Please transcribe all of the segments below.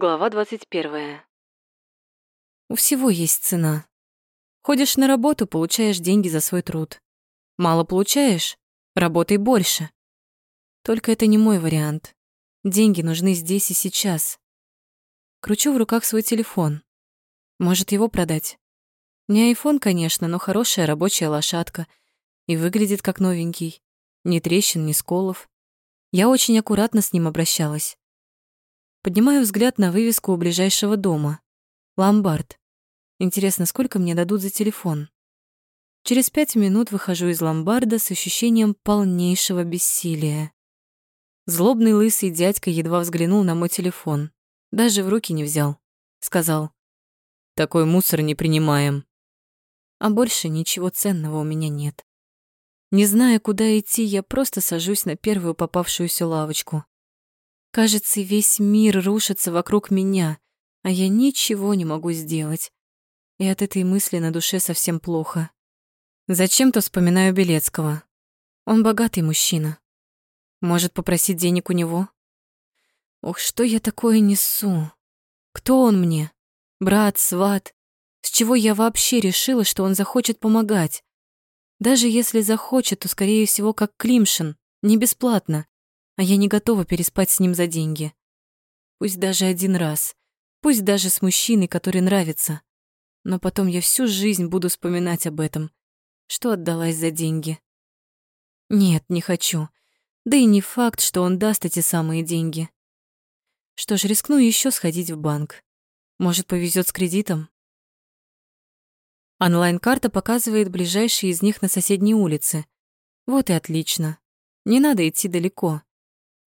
Глава 21. У всего есть цена. Ходишь на работу, получаешь деньги за свой труд. Мало получаешь? Работай больше. Только это не мой вариант. Деньги нужны здесь и сейчас. Кручу в руках свой телефон. Может, его продать? Не айфон, конечно, но хорошая рабочая лошадка. И выглядит как новенький. Ни трещин, ни сколов. Я очень аккуратно с ним обращалась. Поднимаю взгляд на вывеску у ближайшего дома. Ломбард. Интересно, сколько мне дадут за телефон? Через пять минут выхожу из ломбарда с ощущением полнейшего бессилия. Злобный лысый дядька едва взглянул на мой телефон. Даже в руки не взял. Сказал, «Такой мусор не принимаем». А больше ничего ценного у меня нет. Не зная, куда идти, я просто сажусь на первую попавшуюся лавочку. Кажется, весь мир рушится вокруг меня, а я ничего не могу сделать. И от этой мысли на душе совсем плохо. Зачем-то вспоминаю Белецкого. Он богатый мужчина. Может, попросить денег у него? Ох, что я такое несу? Кто он мне? Брат, сват? С чего я вообще решила, что он захочет помогать? Даже если захочет, то, скорее всего, как Климшин, не бесплатно, а я не готова переспать с ним за деньги. Пусть даже один раз, пусть даже с мужчиной, который нравится. Но потом я всю жизнь буду вспоминать об этом, что отдалась за деньги. Нет, не хочу. Да и не факт, что он даст эти самые деньги. Что ж, рискну еще сходить в банк. Может, повезет с кредитом? Онлайн-карта показывает ближайшие из них на соседней улице. Вот и отлично. Не надо идти далеко.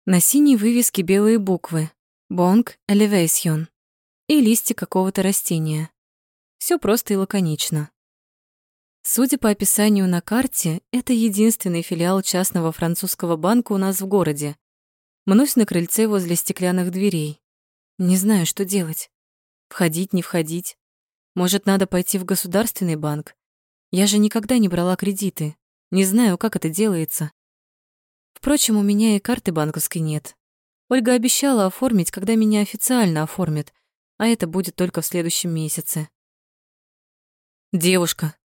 На синей вывеске белые буквы «Бонг Elevation» и листья какого-то растения. Все просто и лаконично. Судя по описанию на карте, это единственный филиал частного французского банка у нас в городе. Мнусь на крыльце возле стеклянных дверей. Не знаю, что делать. Входить, не входить. Может, надо пойти в государственный банк? Я же никогда не брала кредиты. Не знаю, как это делается. Впрочем, у меня и карты банковской нет. Ольга обещала оформить, когда меня официально оформят, а это будет только в следующем месяце. Девушка.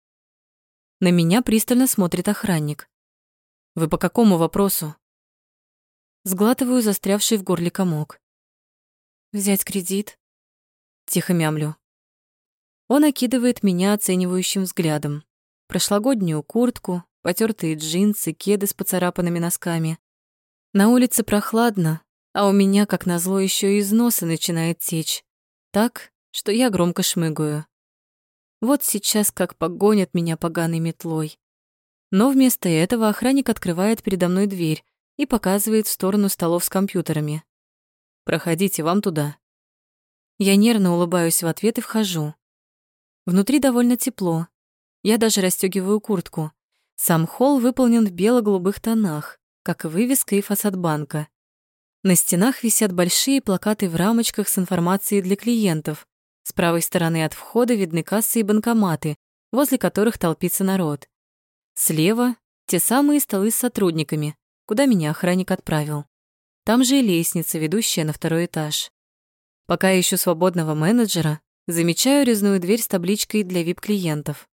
На меня пристально смотрит охранник. Вы по какому вопросу? Сглатываю застрявший в горле комок. Взять кредит? Тихо мямлю. Он окидывает меня оценивающим взглядом. Прошлогоднюю куртку, потертые джинсы, кеды с поцарапанными носками. На улице прохладно, а у меня, как назло, еще из носа начинает течь. Так, что я громко шмыгаю. Вот сейчас как погонят меня поганой метлой. Но вместо этого охранник открывает передо мной дверь и показывает в сторону столов с компьютерами. «Проходите, вам туда». Я нервно улыбаюсь в ответ и вхожу. Внутри довольно тепло. Я даже расстегиваю куртку. Сам холл выполнен в бело-голубых тонах, как и вывеска и фасад банка. На стенах висят большие плакаты в рамочках с информацией для клиентов. С правой стороны от входа видны кассы и банкоматы, возле которых толпится народ. Слева — те самые столы с сотрудниками, куда меня охранник отправил. Там же и лестница, ведущая на второй этаж. Пока ищу свободного менеджера, замечаю резную дверь с табличкой для вип-клиентов.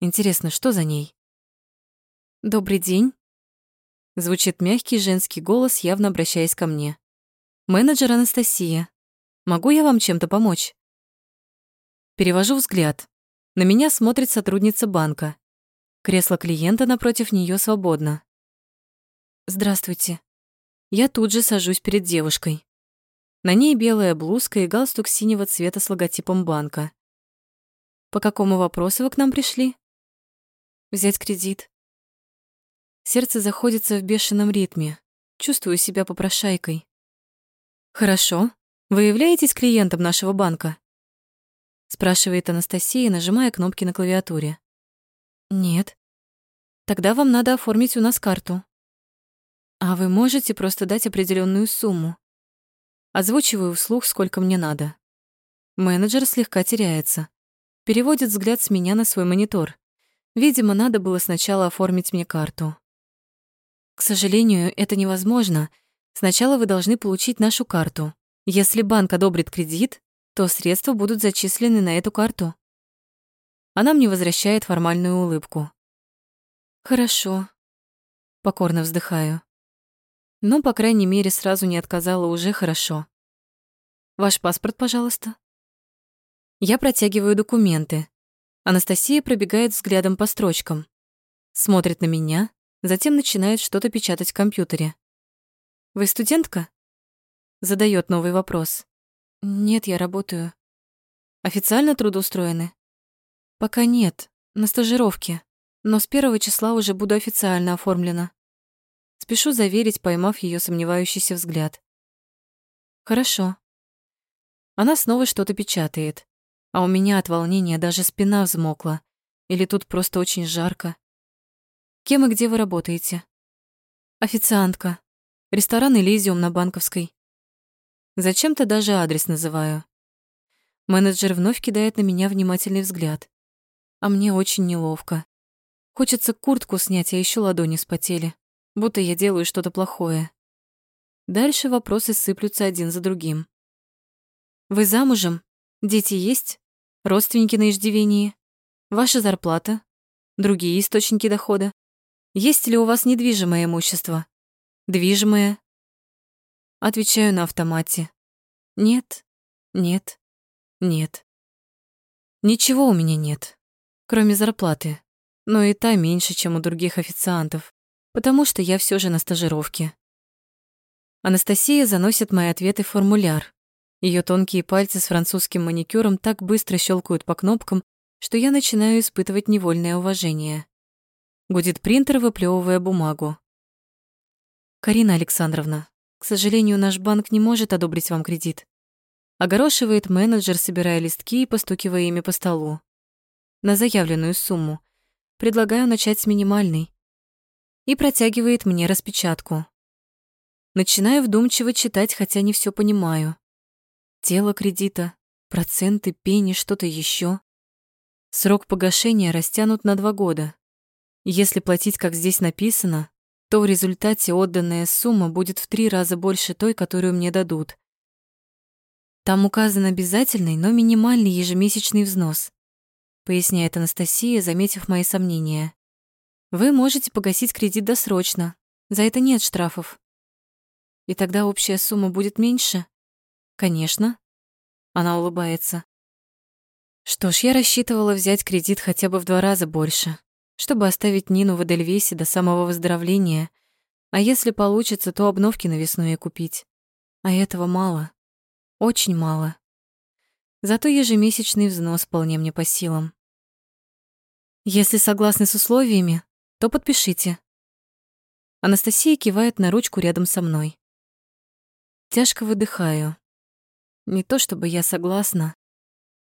Интересно, что за ней? «Добрый день», — звучит мягкий женский голос, явно обращаясь ко мне. «Менеджер Анастасия. Могу я вам чем-то помочь?» Перевожу взгляд. На меня смотрит сотрудница банка. Кресло клиента напротив нее свободно. «Здравствуйте». Я тут же сажусь перед девушкой. На ней белая блузка и галстук синего цвета с логотипом банка. «По какому вопросу вы к нам пришли?» «Взять кредит», Сердце заходится в бешеном ритме. Чувствую себя попрошайкой. «Хорошо. Вы являетесь клиентом нашего банка?» спрашивает Анастасия, нажимая кнопки на клавиатуре. «Нет. Тогда вам надо оформить у нас карту. А вы можете просто дать определенную сумму. Озвучиваю вслух, сколько мне надо. Менеджер слегка теряется. Переводит взгляд с меня на свой монитор. Видимо, надо было сначала оформить мне карту. К сожалению, это невозможно. Сначала вы должны получить нашу карту. Если банк одобрит кредит, то средства будут зачислены на эту карту. Она мне возвращает формальную улыбку. Хорошо. Покорно вздыхаю. Ну, по крайней мере, сразу не отказала уже хорошо. Ваш паспорт, пожалуйста. Я протягиваю документы. Анастасия пробегает взглядом по строчкам. Смотрит на меня, затем начинает что-то печатать в компьютере. Вы студентка? Задает новый вопрос. Нет, я работаю. Официально трудоустроены? Пока нет, на стажировке, но с первого числа уже буду официально оформлена. Спешу заверить, поймав ее сомневающийся взгляд. Хорошо. Она снова что-то печатает, а у меня от волнения даже спина взмокла. Или тут просто очень жарко. Кем и где вы работаете? Официантка. Ресторан «Элизиум» на Банковской. Зачем-то даже адрес называю. Менеджер вновь кидает на меня внимательный взгляд. А мне очень неловко. Хочется куртку снять, а еще ладони спотели. Будто я делаю что-то плохое. Дальше вопросы сыплются один за другим. Вы замужем? Дети есть? Родственники на иждивении? Ваша зарплата? Другие источники дохода? Есть ли у вас недвижимое имущество? Движимое. Отвечаю на автомате. Нет, нет, нет. Ничего у меня нет, кроме зарплаты. Но и та меньше, чем у других официантов, потому что я все же на стажировке. Анастасия заносит мои ответы в формуляр. Ее тонкие пальцы с французским маникюром так быстро щелкают по кнопкам, что я начинаю испытывать невольное уважение. Гудит принтер, выплевывая бумагу. «Карина Александровна, к сожалению, наш банк не может одобрить вам кредит». Огорошивает менеджер, собирая листки и постукивая ими по столу. На заявленную сумму. Предлагаю начать с минимальной. И протягивает мне распечатку. Начинаю вдумчиво читать, хотя не все понимаю. Тело кредита, проценты, пени, что-то еще. Срок погашения растянут на два года. Если платить, как здесь написано, то в результате отданная сумма будет в три раза больше той, которую мне дадут. Там указан обязательный, но минимальный ежемесячный взнос, поясняет Анастасия, заметив мои сомнения. Вы можете погасить кредит досрочно. За это нет штрафов. И тогда общая сумма будет меньше? Конечно. Она улыбается. Что ж, я рассчитывала взять кредит хотя бы в два раза больше чтобы оставить Нину в Эдельвейсе до самого выздоровления, а если получится, то обновки на весну ей купить. А этого мало. Очень мало. Зато ежемесячный взнос вполне мне по силам. Если согласны с условиями, то подпишите. Анастасия кивает на ручку рядом со мной. Тяжко выдыхаю. Не то чтобы я согласна,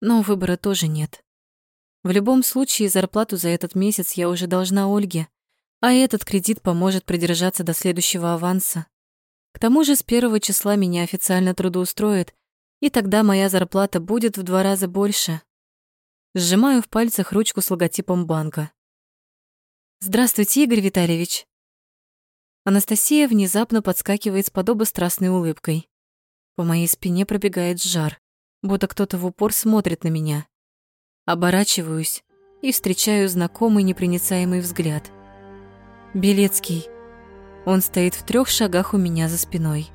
но выбора тоже нет. В любом случае, зарплату за этот месяц я уже должна Ольге, а этот кредит поможет продержаться до следующего аванса. К тому же с первого числа меня официально трудоустроят, и тогда моя зарплата будет в два раза больше. Сжимаю в пальцах ручку с логотипом банка. «Здравствуйте, Игорь Витальевич!» Анастасия внезапно подскакивает с подобострастной улыбкой. По моей спине пробегает жар, будто кто-то в упор смотрит на меня. Оборачиваюсь и встречаю знакомый непроницаемый взгляд. Белецкий. Он стоит в трех шагах у меня за спиной.